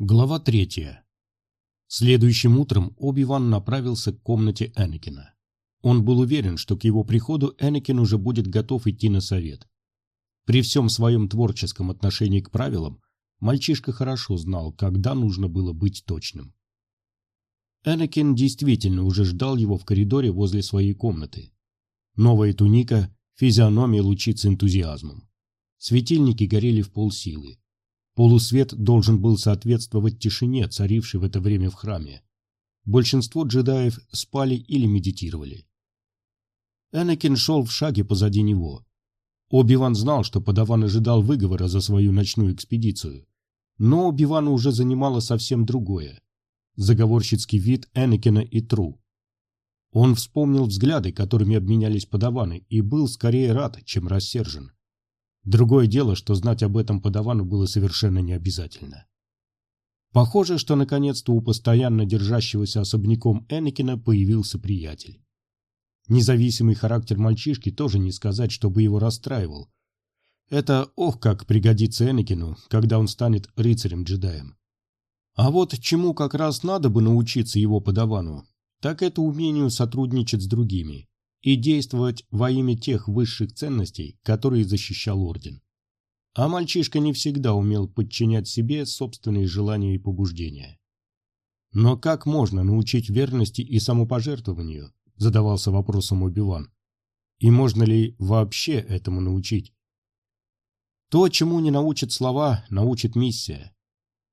Глава третья. Следующим утром Оби-Ван направился к комнате Энакина. Он был уверен, что к его приходу Энакин уже будет готов идти на совет. При всем своем творческом отношении к правилам, мальчишка хорошо знал, когда нужно было быть точным. Энакин действительно уже ждал его в коридоре возле своей комнаты. Новая туника, физиономия лучится энтузиазмом. Светильники горели в полсилы. Полусвет должен был соответствовать тишине, царившей в это время в храме. Большинство джедаев спали или медитировали. Энакин шел в шаге позади него. Оби-Ван знал, что подаван ожидал выговора за свою ночную экспедицию. Но Оби-Вана уже занимало совсем другое. Заговорщицкий вид Энакина и Тру. Он вспомнил взгляды, которыми обменялись подаваны, и был скорее рад, чем рассержен. Другое дело, что знать об этом подавану было совершенно не обязательно. Похоже, что наконец-то у постоянно держащегося особняком Энакина появился приятель. Независимый характер мальчишки тоже не сказать, чтобы его расстраивал. Это ох как пригодится Энакину, когда он станет рыцарем-джедаем. А вот чему как раз надо бы научиться его подавану, так это умению сотрудничать с другими и действовать во имя тех высших ценностей, которые защищал Орден. А мальчишка не всегда умел подчинять себе собственные желания и побуждения. Но как можно научить верности и самопожертвованию, задавался вопросом Оби-Ван. И можно ли вообще этому научить? То, чему не научат слова, научит миссия.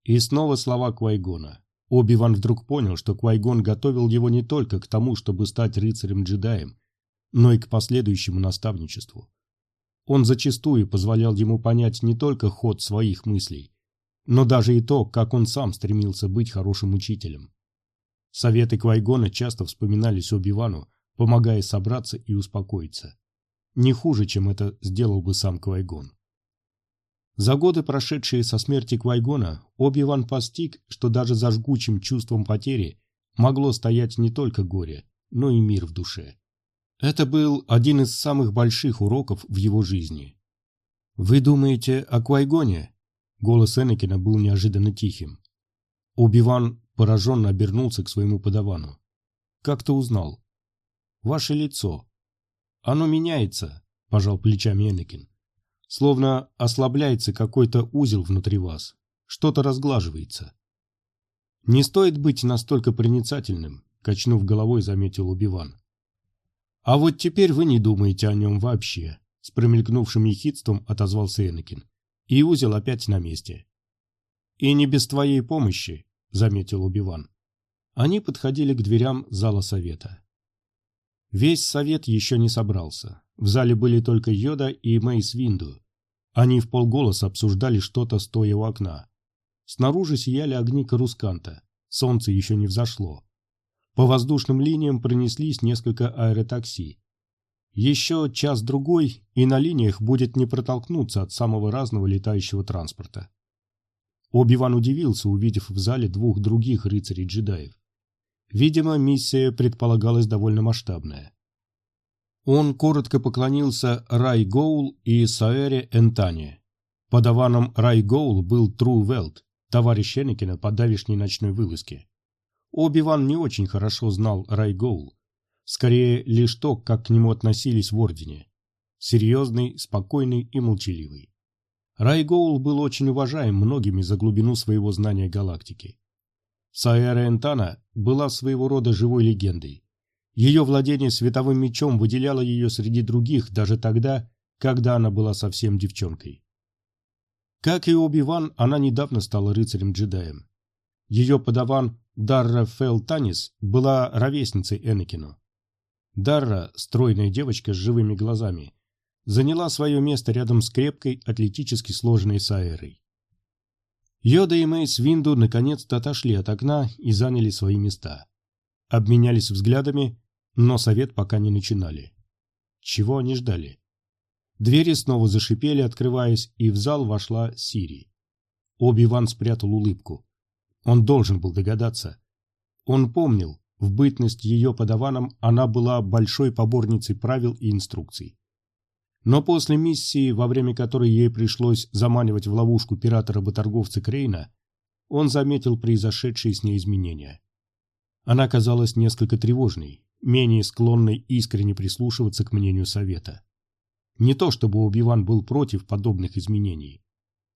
И снова слова Квайгона. Оби-Ван вдруг понял, что Квайгон готовил его не только к тому, чтобы стать рыцарем-джедаем, но и к последующему наставничеству. Он зачастую позволял ему понять не только ход своих мыслей, но даже и то, как он сам стремился быть хорошим учителем. Советы Квайгона часто вспоминались Оби-Вану, помогая собраться и успокоиться. Не хуже, чем это сделал бы сам Квайгон. За годы, прошедшие со смерти Квайгона, Оби-Ван постиг, что даже за жгучим чувством потери могло стоять не только горе, но и мир в душе. Это был один из самых больших уроков в его жизни. «Вы думаете о Квайгоне?» Голос Энакина был неожиданно тихим. Оби-Ван пораженно обернулся к своему подавану. «Как ты узнал?» «Ваше лицо». «Оно меняется», – пожал плечами Энакин. «Словно ослабляется какой-то узел внутри вас. Что-то разглаживается». «Не стоит быть настолько проницательным», – качнув головой, заметил Убиван. «А вот теперь вы не думаете о нем вообще», — с промелькнувшим ехидством отозвался Энакин. И узел опять на месте. «И не без твоей помощи», — заметил Убиван. Они подходили к дверям зала совета. Весь совет еще не собрался. В зале были только Йода и Мейс Винду. Они в полголоса обсуждали что-то, стоя у окна. Снаружи сияли огни Карусканта. Солнце еще не взошло. По воздушным линиям пронеслись несколько аэротакси. Еще час-другой, и на линиях будет не протолкнуться от самого разного летающего транспорта. Оби-Ван удивился, увидев в зале двух других рыцарей-джедаев. Видимо, миссия предполагалась довольно масштабная. Он коротко поклонился Рай Гоул и Саэре Энтане. Подаваном Рай Гоул был Тру Велт, товарищ Энакина по давешней ночной вылазке. Оби-Ван не очень хорошо знал Райгоул. Скорее, лишь то, как к нему относились в Ордене. Серьезный, спокойный и молчаливый. Райгоул был очень уважаем многими за глубину своего знания галактики. Саэра Энтана была своего рода живой легендой. Ее владение световым мечом выделяло ее среди других даже тогда, когда она была совсем девчонкой. Как и Оби-Ван, она недавно стала рыцарем-джедаем. Ее подаван Дарра Фелтанис была ровесницей Энакину. Дарра, стройная девочка с живыми глазами, заняла свое место рядом с крепкой, атлетически сложенной Саэрой. Йода и Мейс Винду наконец-то отошли от окна и заняли свои места. Обменялись взглядами, но совет пока не начинали. Чего они ждали? Двери снова зашипели, открываясь, и в зал вошла Сири. Оби-Ван спрятал улыбку. Он должен был догадаться. Он помнил, в бытность ее подаваном она была большой поборницей правил и инструкций. Но после миссии, во время которой ей пришлось заманивать в ловушку пирата-работорговца Крейна, он заметил произошедшие с ней изменения. Она казалась несколько тревожной, менее склонной искренне прислушиваться к мнению совета. Не то чтобы Оби-Ван был против подобных изменений.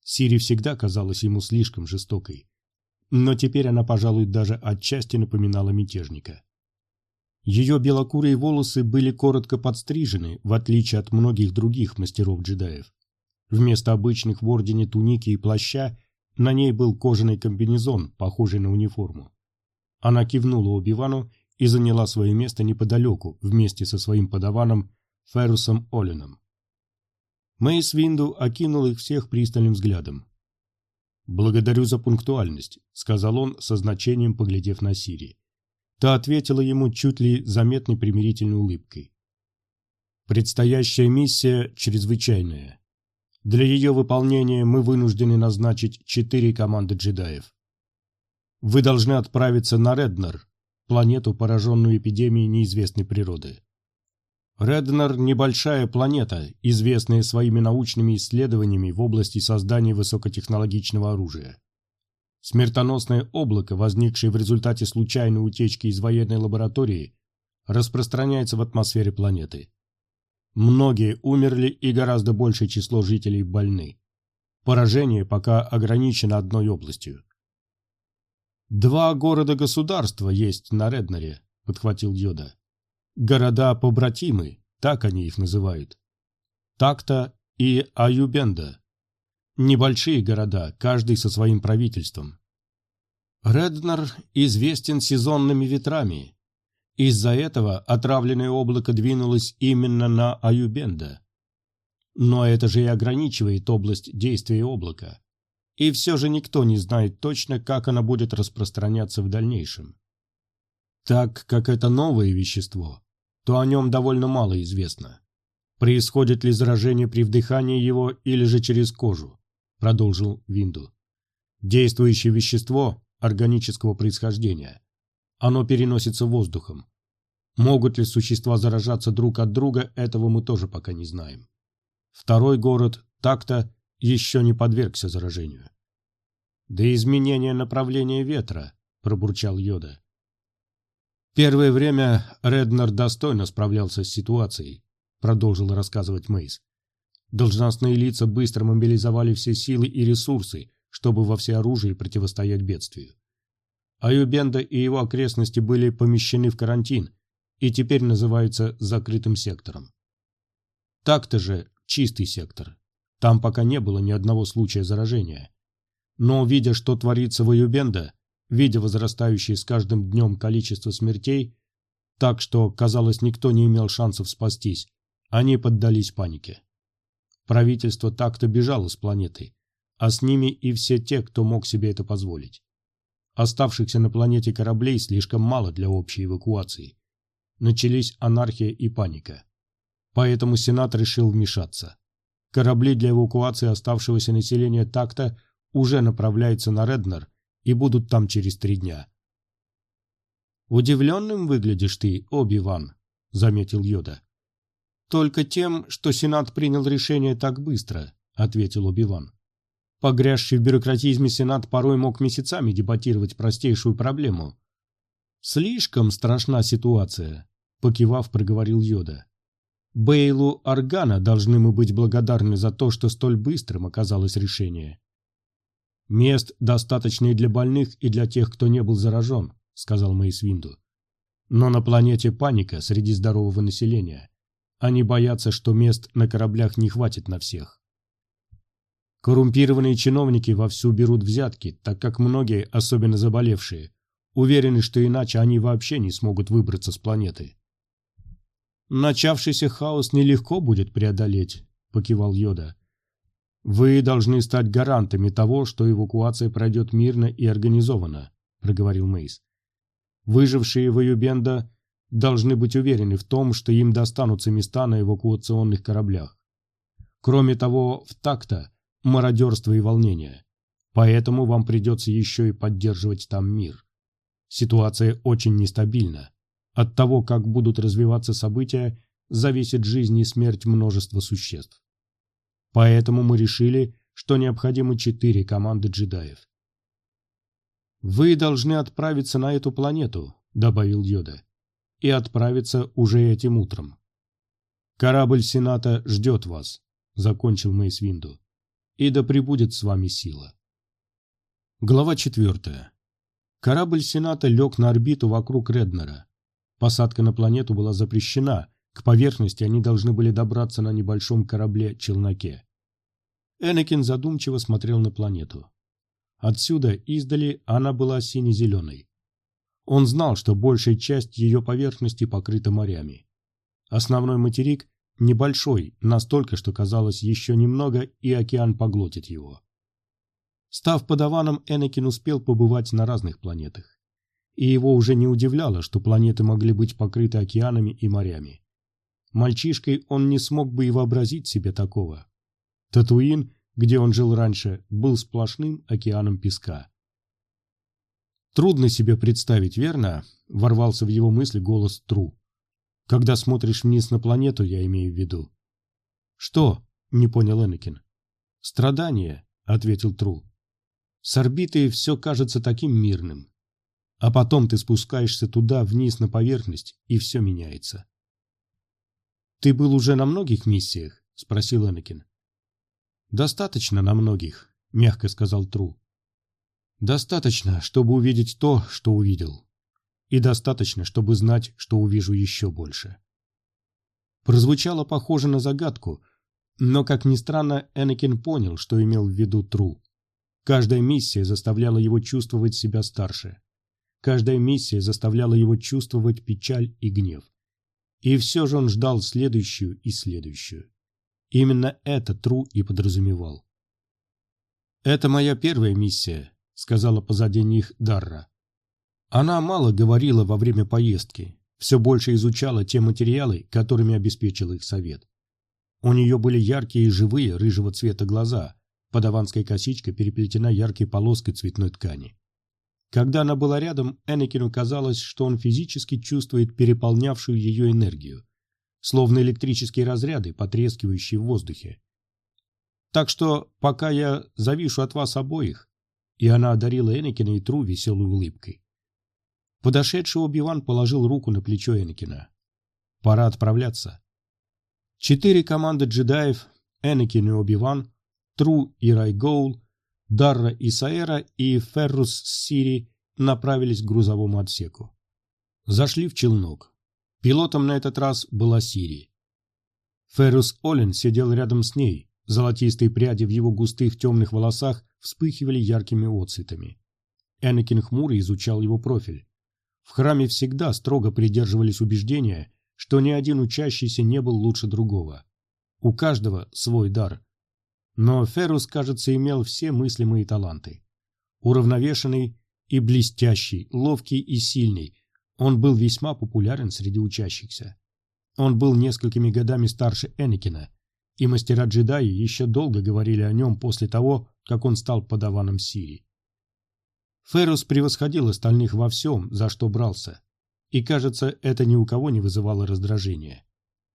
Сири всегда казалась ему слишком жестокой. Но теперь она, пожалуй, даже отчасти напоминала мятежника. Ее белокурые волосы были коротко подстрижены, в отличие от многих других мастеров-джедаев. Вместо обычных в ордене туники и плаща на ней был кожаный комбинезон, похожий на униформу. Она кивнула Оби-Вану и заняла свое место неподалеку вместе со своим подаваном Феррусом Олином. Мэйс Винду окинул их всех пристальным взглядом. «Благодарю за пунктуальность», — сказал он со значением, поглядев на Сири. Та ответила ему чуть ли заметной примирительной улыбкой. «Предстоящая миссия чрезвычайная. Для ее выполнения мы вынуждены назначить четыре команды джедаев. Вы должны отправиться на Реднер, планету, пораженную эпидемией неизвестной природы. Реднер – небольшая планета, известная своими научными исследованиями в области создания высокотехнологичного оружия. Смертоносное облако, возникшее в результате случайной утечки из военной лаборатории, распространяется в атмосфере планеты. Многие умерли и гораздо большее число жителей больны. Поражение пока ограничено одной областью. «Два города-государства есть на Реднере», — подхватил Йода. «Города-побратимы, так они их называют. Такта и Аюбенда. Небольшие города, каждый со своим правительством. Реднер известен сезонными ветрами. Из-за этого отравленное облако двинулось именно на Аюбенда. Но это же и ограничивает область действия облака и все же никто не знает точно, как она будет распространяться в дальнейшем. Так как это новое вещество, то о нем довольно мало известно. Происходит ли заражение при вдыхании его или же через кожу, продолжил Винду. Действующее вещество органического происхождения. Оно переносится воздухом. Могут ли существа заражаться друг от друга, этого мы тоже пока не знаем. Второй город, Такта, еще не подвергся заражению. «До изменения направления ветра», — пробурчал Йода. «Первое время Реднер достойно справлялся с ситуацией», — продолжил рассказывать Мейс. «Должностные лица быстро мобилизовали все силы и ресурсы, чтобы во всеоружии противостоять бедствию. Аюбенда и его окрестности были помещены в карантин и теперь называются закрытым сектором. Так-то же чистый сектор, там пока не было ни одного случая заражения. Но, видя, что творится в Аюбенда, видя возрастающее с каждым днем количество смертей, так что, казалось, никто не имел шансов спастись, они поддались панике. Правительство так-то бежало с планеты, а с ними и все те, кто мог себе это позволить. Оставшихся на планете кораблей слишком мало для общей эвакуации. Начались анархия и паника. Поэтому Сенат решил вмешаться. Корабли для эвакуации оставшегося населения такта уже направляются на Реднер и будут там через три дня. «Удивленным выглядишь ты, Оби-Ван», — заметил Йода. «Только тем, что Сенат принял решение так быстро», — ответил Оби-Ван. Погрязший в бюрократизме Сенат порой мог месяцами дебатировать простейшую проблему. «Слишком страшна ситуация», — покивав, проговорил Йода. Бейлу Аргана должны мы быть благодарны за то, что столь быстрым оказалось решение. «Мест достаточно и для больных, и для тех, кто не был заражен», — сказал Мейсвинду. «Но на планете паника среди здорового населения. Они боятся, что мест на кораблях не хватит на всех. Коррумпированные чиновники вовсю берут взятки, так как многие, особенно заболевшие, уверены, что иначе они вообще не смогут выбраться с планеты. «Начавшийся хаос нелегко будет преодолеть», — покивал Йода. «Вы должны стать гарантами того, что эвакуация пройдет мирно и организованно», — проговорил Мейс. «Выжившие в Юбенда должны быть уверены в том, что им достанутся места на эвакуационных кораблях. Кроме того, в такта мародерство и волнение. Поэтому вам придется еще и поддерживать там мир. Ситуация очень нестабильна. От того, как будут развиваться события, зависит жизнь и смерть множества существ. Поэтому мы решили, что необходимы четыре команды джедаев. «Вы должны отправиться на эту планету», — добавил Йода, — «и отправиться уже этим утром». «Корабль Сената ждет вас», — закончил Мейс Винду, — «и да пребудет с вами сила». Глава четвертая. Корабль Сената лег на орбиту вокруг Реднера. Посадка на планету была запрещена, к поверхности они должны были добраться на небольшом корабле-челноке. Энакин задумчиво смотрел на планету. Отсюда, издали, она была сине-зеленой. Он знал, что большая часть ее поверхности покрыта морями. Основной материк небольшой, настолько, что казалось еще немного, и океан поглотит его. Став подаваном, Энакин успел побывать на разных планетах. И его уже не удивляло, что планеты могли быть покрыты океанами и морями. Мальчишкой он не смог бы и вообразить себе такого. Татуин, где он жил раньше, был сплошным океаном песка. «Трудно себе представить, верно?» – ворвался в его мысли голос Тру. «Когда смотришь вниз на планету, я имею в виду». «Что?» – не понял Энакин. «Страдания», – ответил Тру. «С орбиты все кажется таким мирным. А потом ты спускаешься туда, вниз на поверхность, и все меняется». «Ты был уже на многих миссиях?» – спросил Энакин. «Достаточно на многих», — мягко сказал Тру. «Достаточно, чтобы увидеть то, что увидел. И достаточно, чтобы знать, что увижу еще больше». Прозвучало похоже на загадку, но, как ни странно, Энакин понял, что имел в виду Тру. Каждая миссия заставляла его чувствовать себя старше. Каждая миссия заставляла его чувствовать печаль и гнев. И все же он ждал следующую и следующую. Именно это Тру и подразумевал. «Это моя первая миссия», — сказала позади них Дарра. Она мало говорила во время поездки, все больше изучала те материалы, которыми обеспечил их совет. У нее были яркие и живые рыжего цвета глаза, подаванская косичка переплетена яркой полоской цветной ткани. Когда она была рядом, Энакину казалось, что он физически чувствует переполнявшую ее энергию, словно электрические разряды, потрескивающие в воздухе. Так что, пока я завишу от вас обоих, и она одарила Энакина и Тру веселой улыбкой. Подошедший Оби-Ван положил руку на плечо Энакина. Пора отправляться. Четыре команды джедаев, Энакин и Оби-Ван, Тру и Райгоул, Дарра и Саэра и Феррус Сири направились к грузовому отсеку. Зашли в челнок. Пилотом на этот раз была Сири. Феррус Оллен сидел рядом с ней, золотистые пряди в его густых темных волосах вспыхивали яркими отцветами. Энакин хмуро изучал его профиль. В храме всегда строго придерживались убеждения, что ни один учащийся не был лучше другого. У каждого свой дар. Но Феррус, кажется, имел все мыслимые таланты. Уравновешенный и блестящий, ловкий и сильный, он был весьма популярен среди учащихся. Он был несколькими годами старше Энакина, и мастера джедаи еще долго говорили о нем после того, как он стал подаваном Сири. Феррус превосходил остальных во всем, за что брался, и, кажется, это ни у кого не вызывало раздражения.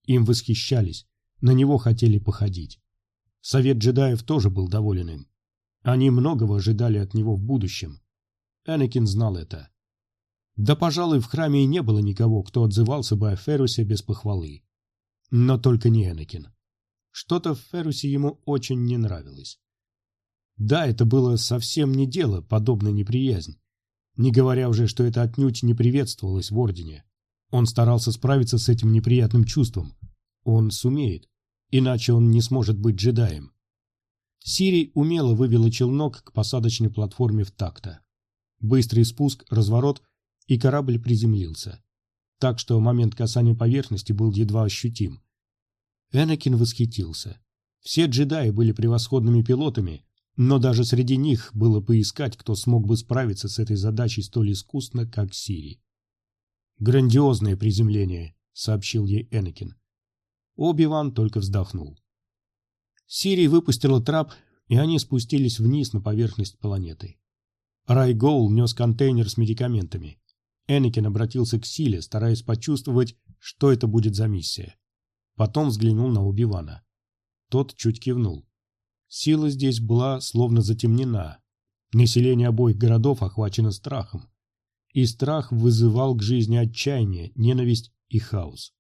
Им восхищались, на него хотели походить. Совет джедаев тоже был доволен им. Они многого ожидали от него в будущем. Энакин знал это. Да, пожалуй, в храме и не было никого, кто отзывался бы о Ферусе без похвалы. Но только не Энакин. Что-то в Ферусе ему очень не нравилось. Да, это было совсем не дело, подобная неприязнь. Не говоря уже, что это отнюдь не приветствовалось в Ордене. Он старался справиться с этим неприятным чувством. Он сумеет, иначе он не сможет быть джедаем. Сири умело вывела челнок к посадочной платформе в такта. Быстрый спуск, разворот — и корабль приземлился. Так что момент касания поверхности был едва ощутим. Энакин восхитился. Все джедаи были превосходными пилотами, но даже среди них было поискать, кто смог бы справиться с этой задачей столь искусно, как Сири. «Грандиозное приземление», — сообщил ей Энакин. Оби-Ван только вздохнул. Сири выпустила трап, и они спустились вниз на поверхность планеты. Райгоул нес контейнер с медикаментами. Энакин обратился к Силе, стараясь почувствовать, что это будет за миссия. Потом взглянул на Убивана. Тот чуть кивнул. Сила здесь была словно затемнена. Население обоих городов охвачено страхом. И страх вызывал к жизни отчаяние, ненависть и хаос.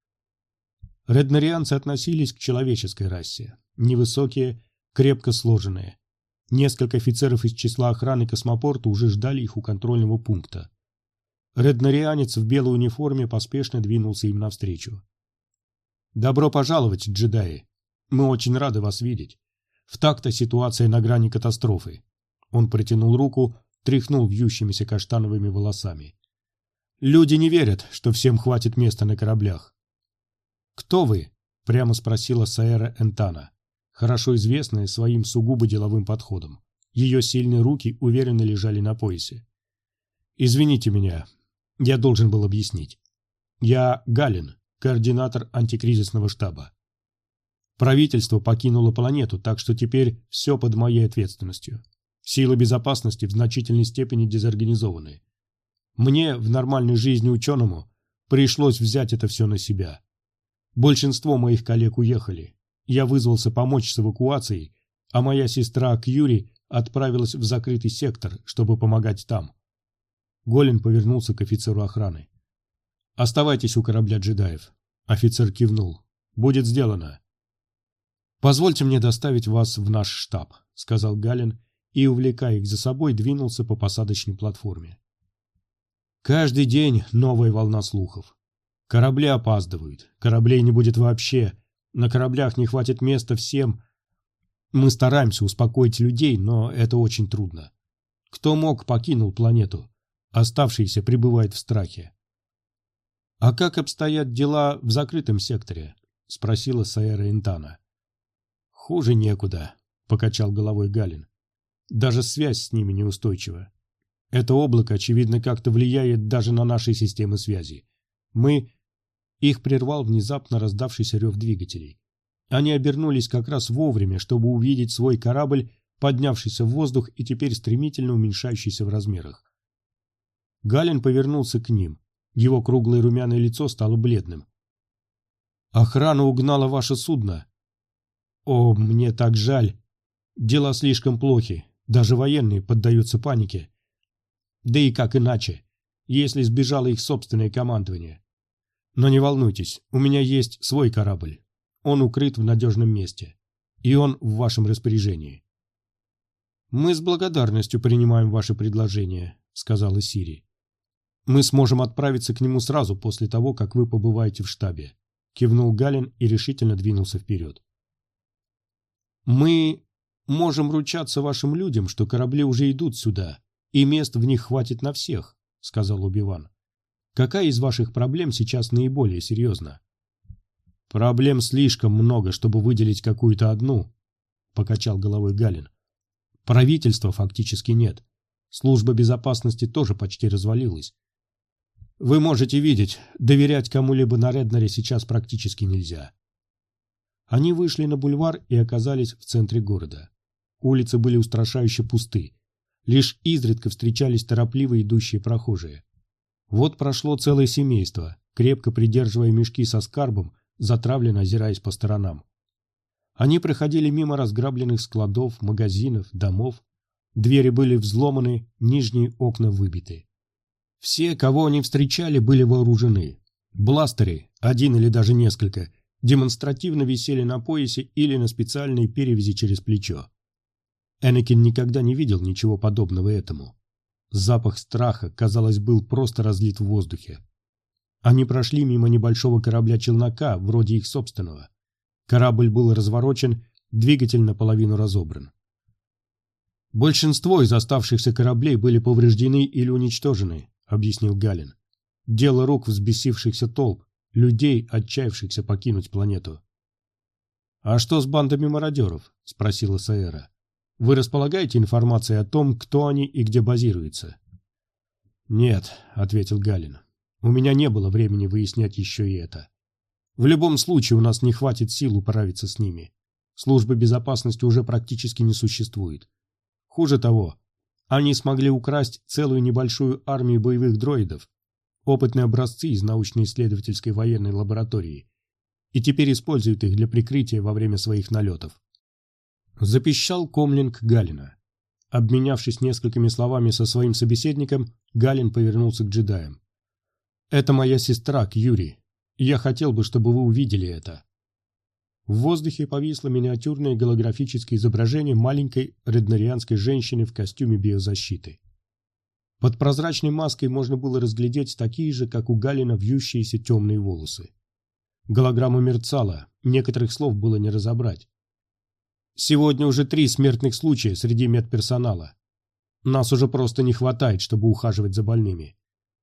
Реднарианцы относились к человеческой расе. Невысокие, крепко сложенные. Несколько офицеров из числа охраны космопорта уже ждали их у контрольного пункта. Реднарианец в белой униформе поспешно двинулся им навстречу. «Добро пожаловать, джедаи! Мы очень рады вас видеть. В такта ситуация на грани катастрофы». Он протянул руку, тряхнул вьющимися каштановыми волосами. «Люди не верят, что всем хватит места на кораблях». «Кто вы?» — прямо спросила Саэра Энтана, хорошо известная своим сугубо деловым подходом. Ее сильные руки уверенно лежали на поясе. «Извините меня, я должен был объяснить. Я Галин, координатор антикризисного штаба. Правительство покинуло планету, так что теперь все под моей ответственностью. Силы безопасности в значительной степени дезорганизованы. Мне, в нормальной жизни ученому, пришлось взять это все на себя. Большинство моих коллег уехали. Я вызвался помочь с эвакуацией, а моя сестра Кьюри отправилась в закрытый сектор, чтобы помогать там. Голин повернулся к офицеру охраны. «Оставайтесь у корабля джедаев». Офицер кивнул. «Будет сделано». «Позвольте мне доставить вас в наш штаб», — сказал Галин и, увлекая их за собой, двинулся по посадочной платформе. Каждый день новая волна слухов. Корабли опаздывают, кораблей не будет вообще, на кораблях не хватит места всем. Мы стараемся успокоить людей, но это очень трудно. Кто мог, покинул планету. Оставшиеся пребывают в страхе. «А как обстоят дела в закрытом секторе?» — спросила Саэра Интана. «Хуже некуда», — покачал головой Галин. «Даже связь с ними неустойчива. Это облако, очевидно, как-то влияет даже на наши системы связи. Мы...» Их прервал внезапно раздавшийся рев двигателей. Они обернулись как раз вовремя, чтобы увидеть свой корабль, поднявшийся в воздух и теперь стремительно уменьшающийся в размерах. Галин повернулся к ним. Его круглое румяное лицо стало бледным. «Охрана угнала ваше судно». «О, мне так жаль. Дела слишком плохи. Даже военные поддаются панике. Да и как иначе, если сбежало их собственное командование. Но не волнуйтесь, у меня есть свой корабль. Он укрыт в надежном месте. И он в вашем распоряжении». «Мы с благодарностью принимаем ваше предложение», — сказала Сири. Мы сможем отправиться к нему сразу после того, как вы побываете в штабе. Кивнул Галин и решительно двинулся вперед. Мы можем ручаться вашим людям, что корабли уже идут сюда, и мест в них хватит на всех, сказал Убиван. Какая из ваших проблем сейчас наиболее серьезна? Проблем слишком много, чтобы выделить какую-то одну, покачал головой Галин. Правительства фактически нет. Служба безопасности тоже почти развалилась. Вы можете видеть, доверять кому-либо на Реднере сейчас практически нельзя. Они вышли на бульвар и оказались в центре города. Улицы были устрашающе пусты. Лишь изредка встречались торопливо идущие прохожие. Вот прошло целое семейство, крепко придерживая мешки со скарбом, затравленно озираясь по сторонам. Они проходили мимо разграбленных складов, магазинов, домов. Двери были взломаны, нижние окна выбиты. Все, кого они встречали, были вооружены. Бластеры, один или даже несколько, демонстративно висели на поясе или на специальной перевязи через плечо. Энакин никогда не видел ничего подобного этому. Запах страха, казалось, был просто разлит в воздухе. Они прошли мимо небольшого корабля-челнока, вроде их собственного. Корабль был разворочен, двигатель наполовину разобран. Большинство из оставшихся кораблей были повреждены или уничтожены, — объяснил Галин. «Дело рук взбесившихся толп, людей, отчаявшихся покинуть планету». «А что с бандами мародеров?» — спросила Саэра. «Вы располагаете информацией о том, кто они и где базируются?» «Нет», — ответил Галин. «У меня не было времени выяснять еще и это. В любом случае у нас не хватит сил управиться с ними. Службы безопасности уже практически не существует. Хуже того, они смогли украсть целую небольшую армию боевых дроидов, опытные образцы из научно-исследовательской военной лаборатории, и теперь используют их для прикрытия во время своих налетов. Запищал комлинг Галина. Обменявшись несколькими словами со своим собеседником, Галин повернулся к джедаям. «Это моя сестра, Кьюри. Я хотел бы, чтобы вы увидели это». В воздухе повисло миниатюрное голографическое изображение маленькой реднарианской женщины в костюме биозащиты. Под прозрачной маской можно было разглядеть такие же, как у Галина, вьющиеся темные волосы. Голограмма мерцала, некоторых слов было не разобрать. Сегодня уже три смертных случая среди медперсонала. Нас уже просто не хватает, чтобы ухаживать за больными.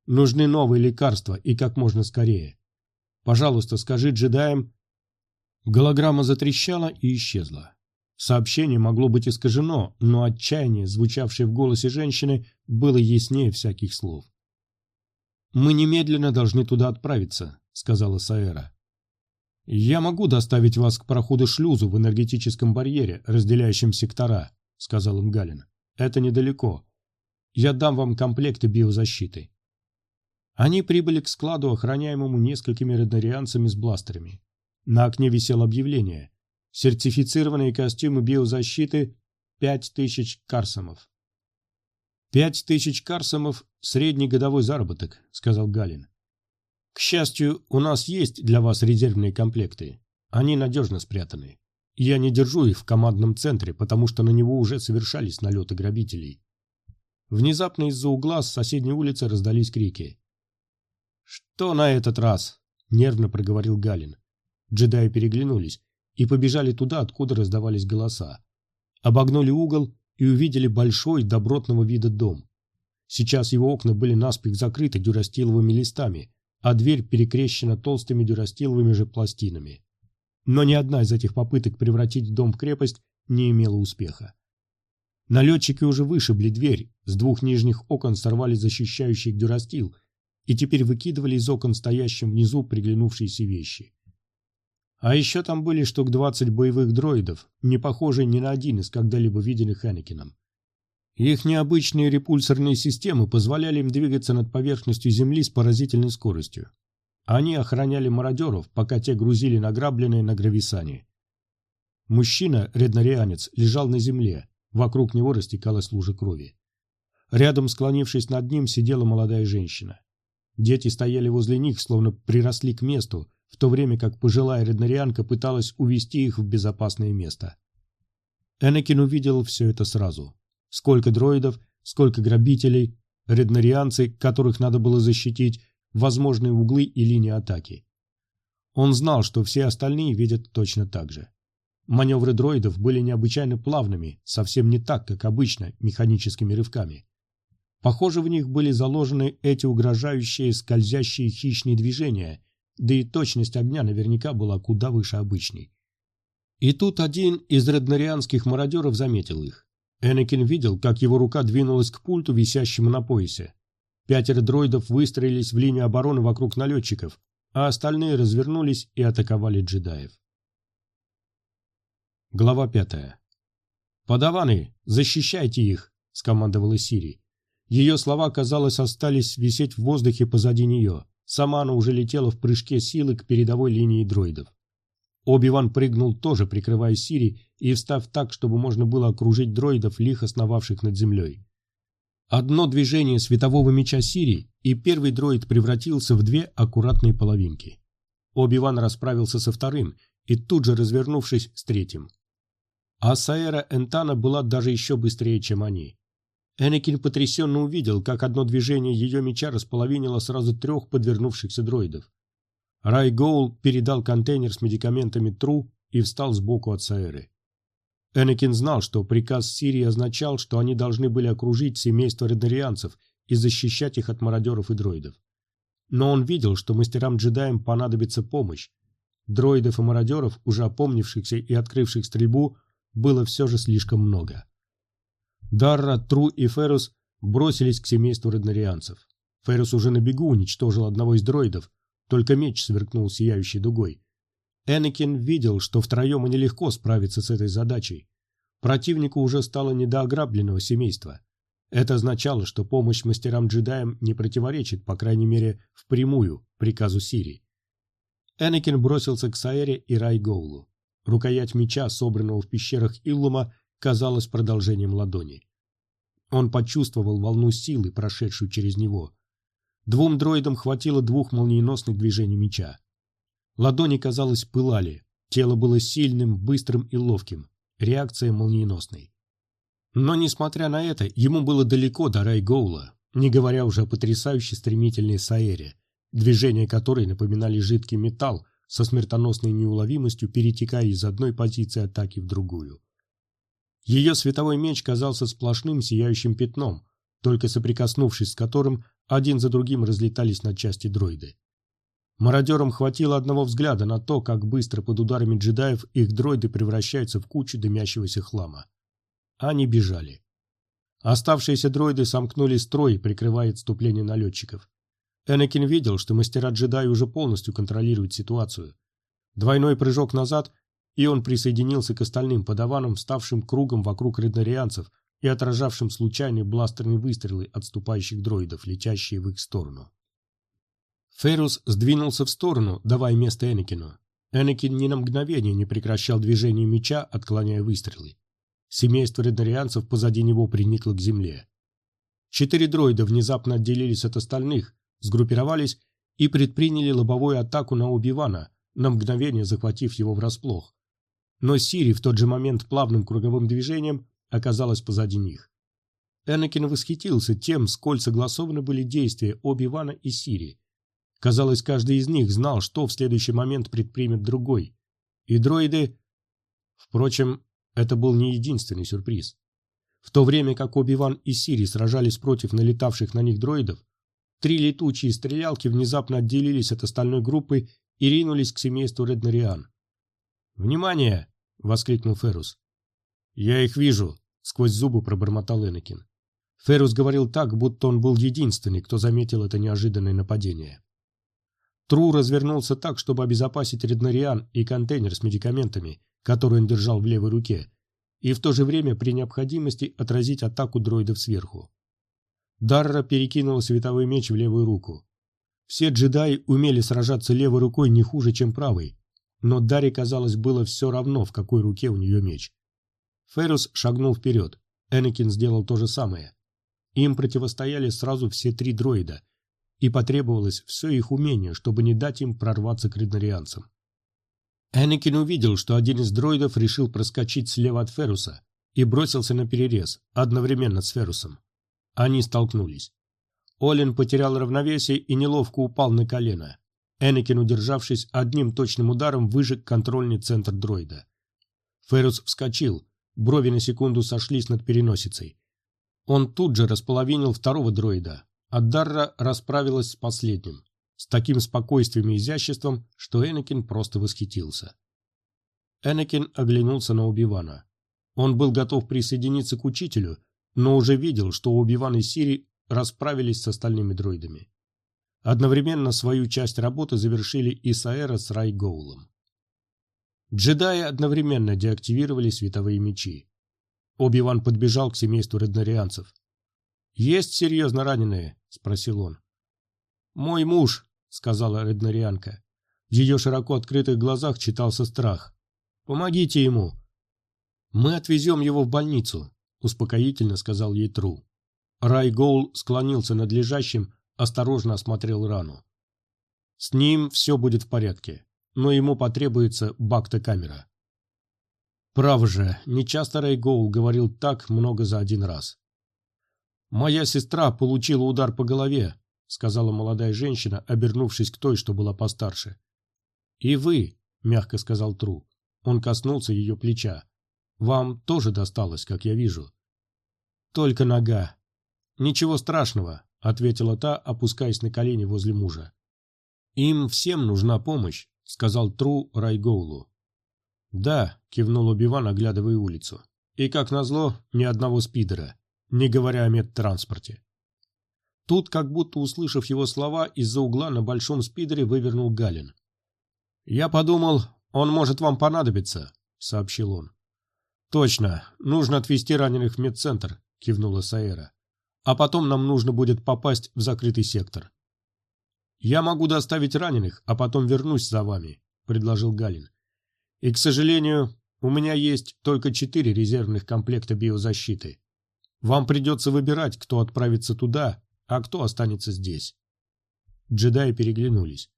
Нужны новые лекарства и как можно скорее. Пожалуйста, скажи джедаям...» Голограмма затрещала и исчезла. Сообщение могло быть искажено, но отчаяние, звучавшее в голосе женщины, было яснее всяких слов. «Мы немедленно должны туда отправиться», — сказала Саэра. «Я могу доставить вас к проходу-шлюзу в энергетическом барьере, разделяющем сектора», — сказал им Галин. «Это недалеко. Я дам вам комплекты биозащиты». Они прибыли к складу, охраняемому несколькими роднорианцами с бластерами. На окне висело объявление. Сертифицированные костюмы биозащиты – 5000 карсомов. «Пять тысяч карсомов – средний годовой заработок», – сказал Галин. «К счастью, у нас есть для вас резервные комплекты. Они надежно спрятаны. Я не держу их в командном центре, потому что на него уже совершались налеты грабителей». Внезапно из-за угла с соседней улицы раздались крики. «Что на этот раз?» – нервно проговорил Галин. Джедаи переглянулись и побежали туда, откуда раздавались голоса. Обогнули угол и увидели большой добротного вида дом. Сейчас его окна были наспех закрыты дюрастиловыми листами, а дверь перекрещена толстыми дюрастиловыми же пластинами. Но ни одна из этих попыток превратить дом в крепость не имела успеха. Налетчики уже вышибли дверь, с двух нижних окон сорвали защищающий дюрастил и теперь выкидывали из окон стоящим внизу приглянувшиеся вещи. А еще там были штук 20 боевых дроидов, не похожие ни на один из когда-либо виденных Энакином. Их необычные репульсорные системы позволяли им двигаться над поверхностью Земли с поразительной скоростью. Они охраняли мародеров, пока те грузили награбленные на грависане. Мужчина, реднорианец, лежал на земле, вокруг него растекалась лужа крови. Рядом, склонившись над ним, сидела молодая женщина. Дети стояли возле них, словно приросли к месту, в то время как пожилая реднорианка пыталась увести их в безопасное место. Энакин увидел все это сразу. Сколько дроидов, сколько грабителей, реднорианцы, которых надо было защитить, возможные углы и линии атаки. Он знал, что все остальные видят точно так же. Маневры дроидов были необычайно плавными, совсем не так, как обычно, механическими рывками. Похоже, в них были заложены эти угрожающие скользящие хищные движения, да и точность огня наверняка была куда выше обычной. И тут один из реднарианских мародеров заметил их. Энакин видел, как его рука двинулась к пульту, висящему на поясе. Пятеро дроидов выстроились в линию обороны вокруг налетчиков, а остальные развернулись и атаковали джедаев. Глава пятая. «Подаваны, защищайте их!» – скомандовала Сири. Ее слова, казалось, остались висеть в воздухе позади нее. Сама она уже летела в прыжке силы к передовой линии дроидов. Оби-Ван прыгнул тоже, прикрывая Сири и встав так, чтобы можно было окружить дроидов, лихо сновавших над землей. Одно движение светового меча Сири, и первый дроид превратился в две аккуратные половинки. Оби-Ван расправился со вторым и тут же развернувшись с третьим. А Саэра Энтана была даже еще быстрее, чем они. Энакин потрясенно увидел, как одно движение ее меча располовинило сразу трех подвернувшихся дроидов. Рай Гоул передал контейнер с медикаментами Тру и встал сбоку от Саэры. Энакин знал, что приказ Сирии означал, что они должны были окружить семейство редерианцев и защищать их от мародеров и дроидов. Но он видел, что мастерам-джедаям понадобится помощь. Дроидов и мародеров, уже опомнившихся и открывших стрельбу, было все же слишком много. Дарра, Тру и Ферус бросились к семейству роднорианцев. Ферус уже на бегу уничтожил одного из дроидов, только меч сверкнул сияющей дугой. Энакин видел, что втроем они легко справятся с этой задачей. Противнику уже стало не до ограбленного семейства. Это означало, что помощь мастерам-джедаям не противоречит, по крайней мере, впрямую, приказу Сири. Энакин бросился к Саэре и Райгоулу. Рукоять меча, собранного в пещерах Иллума, казалось продолжением ладони. Он почувствовал волну силы, прошедшую через него. Двум дроидам хватило двух молниеносных движений меча. Ладони, казалось, пылали. Тело было сильным, быстрым и ловким. Реакция молниеносной. Но, несмотря на это, ему было далеко до Райгоула, не говоря уже о потрясающе стремительной Саэре, движения которой напоминали жидкий металл, со смертоносной неуловимостью перетекая из одной позиции атаки в другую. Ее световой меч казался сплошным сияющим пятном, только соприкоснувшись с которым, один за другим разлетались на части дроиды. Мародерам хватило одного взгляда на то, как быстро под ударами джедаев их дроиды превращаются в кучу дымящегося хлама. Они бежали. Оставшиеся дроиды сомкнули строй, прикрывая отступление налетчиков. Энакин видел, что мастера-джедаи уже полностью контролируют ситуацию. Двойной прыжок назад, и он присоединился к остальным подаванам, ставшим кругом вокруг реднарианцев и отражавшим случайные бластерные выстрелы отступающих дроидов, летящие в их сторону. Феррус сдвинулся в сторону, давая место Энакину. Энакин ни на мгновение не прекращал движение меча, отклоняя выстрелы. Семейство реднарианцев позади него приникло к земле. Четыре дроида внезапно отделились от остальных, сгруппировались и предприняли лобовую атаку на Убивана, на мгновение захватив его врасплох. Но Сири в тот же момент плавным круговым движением оказалась позади них. Энакин восхитился тем, сколь согласованы были действия Оби-Вана и Сири. Казалось, каждый из них знал, что в следующий момент предпримет другой. И дроиды... Впрочем, это был не единственный сюрприз. В то время как Оби-Ван и Сири сражались против налетавших на них дроидов, Три летучие стрелялки внезапно отделились от остальной группы и ринулись к семейству Реднариан. «Внимание!» — воскликнул Феррус. «Я их вижу!» — сквозь зубы пробормотал Энакин. Феррус говорил так, будто он был единственный, кто заметил это неожиданное нападение. Тру развернулся так, чтобы обезопасить Реднариан и контейнер с медикаментами, который он держал в левой руке, и в то же время при необходимости отразить атаку дроидов сверху. Дарра перекинула световой меч в левую руку. Все джедаи умели сражаться левой рукой не хуже, чем правой, но Дарре, казалось, было все равно, в какой руке у нее меч. Феррус шагнул вперед. Энакин сделал то же самое. Им противостояли сразу все три дроида, и потребовалось все их умение, чтобы не дать им прорваться к реднарианцам. Энакин увидел, что один из дроидов решил проскочить слева от Ферруса и бросился на перерез, одновременно с Феррусом. Они столкнулись. Олин потерял равновесие и неловко упал на колено. Энакин, удержавшись одним точным ударом, выжег контрольный центр дроида. Феррус вскочил, брови на секунду сошлись над переносицей. Он тут же располовинил второго дроида, а Дарра расправилась с последним, с таким спокойствием и изяществом, что Энакин просто восхитился. Энакин оглянулся на Убивана. Он был готов присоединиться к учителю, но уже видел, что Оби-Ван и Сири расправились с остальными дроидами. Одновременно свою часть работы завершили и Саэра с Райгоулом. Джедаи одновременно деактивировали световые мечи. Оби-Ван подбежал к семейству реднарианцев. «Есть серьезно раненые?» – спросил он. «Мой муж», – сказала реднарианка. В ее широко открытых глазах читался страх. «Помогите ему!» «Мы отвезем его в больницу успокоительно сказал ей Тру. Рай Гоул склонился над лежащим, осторожно осмотрел рану. С ним все будет в порядке, но ему потребуется бакта-камера. Право же, нечасто Рай Гоул говорил так много за один раз. «Моя сестра получила удар по голове», — сказала молодая женщина, обернувшись к той, что была постарше. «И вы», — мягко сказал Тру. Он коснулся ее плеча. Вам тоже досталось, как я вижу. Только нога. Ничего страшного, ответила та, опускаясь на колени возле мужа. Им всем нужна помощь, сказал Тру Райгоулу. Да, кивнул Убиван, оглядывая улицу. И, как назло, ни одного спидера, не говоря о медтранспорте. Тут, как будто услышав его слова, из-за угла на большом спидере вывернул Галин. «Я подумал, он может вам понадобиться», — сообщил он. «Точно, нужно отвезти раненых в медцентр», — кивнула Саэра. «А потом нам нужно будет попасть в закрытый сектор». «Я могу доставить раненых, а потом вернусь за вами», — предложил Галин. «И, к сожалению, у меня есть только четыре резервных комплекта биозащиты. Вам придется выбирать, кто отправится туда, а кто останется здесь. Джедаи переглянулись.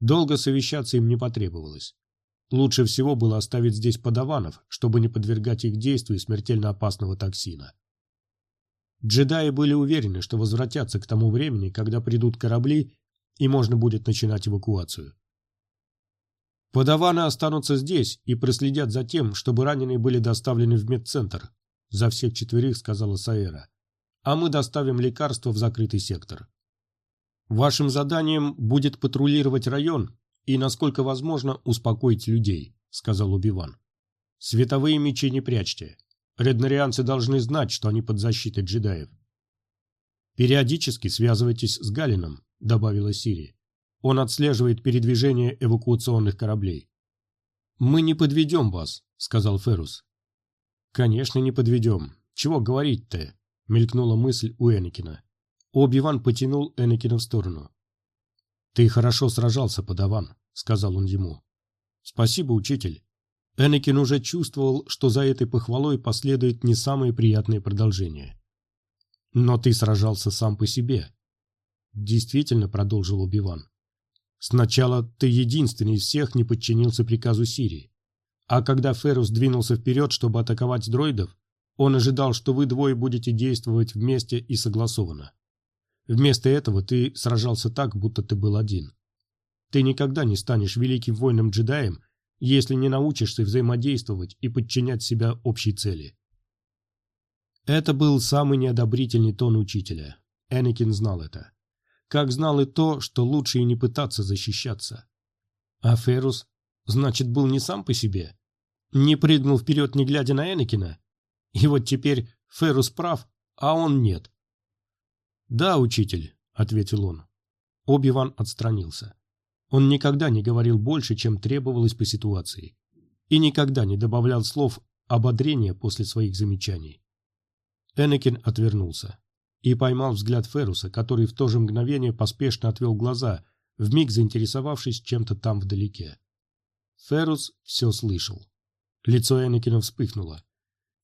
Долго совещаться им не потребовалось. Лучше всего было оставить здесь подаванов, чтобы не подвергать их действию смертельно опасного токсина. Джедаи были уверены, что возвратятся к тому времени, когда придут корабли, и можно будет начинать эвакуацию. Подаваны останутся здесь и проследят за тем, чтобы раненые были доставлены в медцентр, за всех четверых сказала Саэра. А мы доставим лекарства в закрытый сектор. Вашим заданием будет патрулировать район и, насколько возможно, успокоить людей, сказал Убиван. Световые мечи не прячьте. Реднарианцы должны знать, что они под защитой джедаев. Периодически связывайтесь с Галином, добавила Сири. Он отслеживает передвижение эвакуационных кораблей. «Мы не подведем вас», — сказал Феррус. «Конечно, не подведем. Чего говорить-то?» — мелькнула мысль у Энакина. Оби-Ван потянул Энакина в сторону. «Ты хорошо сражался, подаван», — сказал он ему. «Спасибо, учитель». Энакин уже чувствовал, что за этой похвалой последует не самое приятное продолжение. «Но ты сражался сам по себе». «Действительно», — продолжил Оби-Ван. Сначала ты единственный из всех не подчинился приказу Сирии. А когда Феррус двинулся вперед, чтобы атаковать дроидов, он ожидал, что вы двое будете действовать вместе и согласованно. Вместо этого ты сражался так, будто ты был один. Ты никогда не станешь великим воином-джедаем, если не научишься взаимодействовать и подчинять себя общей цели. Это был самый неодобрительный тон учителя. Энакин знал это как знал и то, что лучше и не пытаться защищаться. А Ферус, значит, был не сам по себе? Не прыгнул вперед, не глядя на Энакина? И вот теперь Ферус прав, а он нет. «Да, учитель», — ответил он. Оби-Ван отстранился. Он никогда не говорил больше, чем требовалось по ситуации, и никогда не добавлял слов ободрения после своих замечаний. Энакин отвернулся и поймал взгляд Феруса, который в то же мгновение поспешно отвел глаза, вмиг заинтересовавшись чем-то там вдалеке. Ферус все слышал. Лицо Энакина вспыхнуло.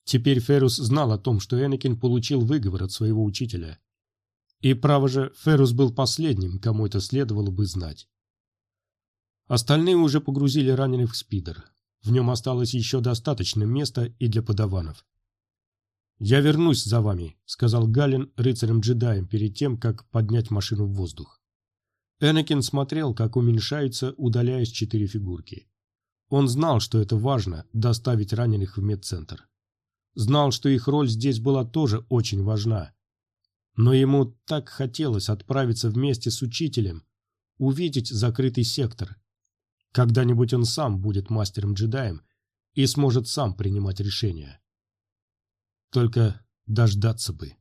Теперь Ферус знал о том, что Энакин получил выговор от своего учителя. И, право же, Ферус был последним, кому это следовало бы знать. Остальные уже погрузили раненых в спидер. В нем осталось еще достаточно места и для подаванов. «Я вернусь за вами», — сказал Галин рыцарем-джедаем перед тем, как поднять машину в воздух. Энакин смотрел, как уменьшаются, удаляясь четыре фигурки. Он знал, что это важно — доставить раненых в медцентр. Знал, что их роль здесь была тоже очень важна. Но ему так хотелось отправиться вместе с учителем, увидеть закрытый сектор. Когда-нибудь он сам будет мастером-джедаем и сможет сам принимать решения. Только дождаться бы.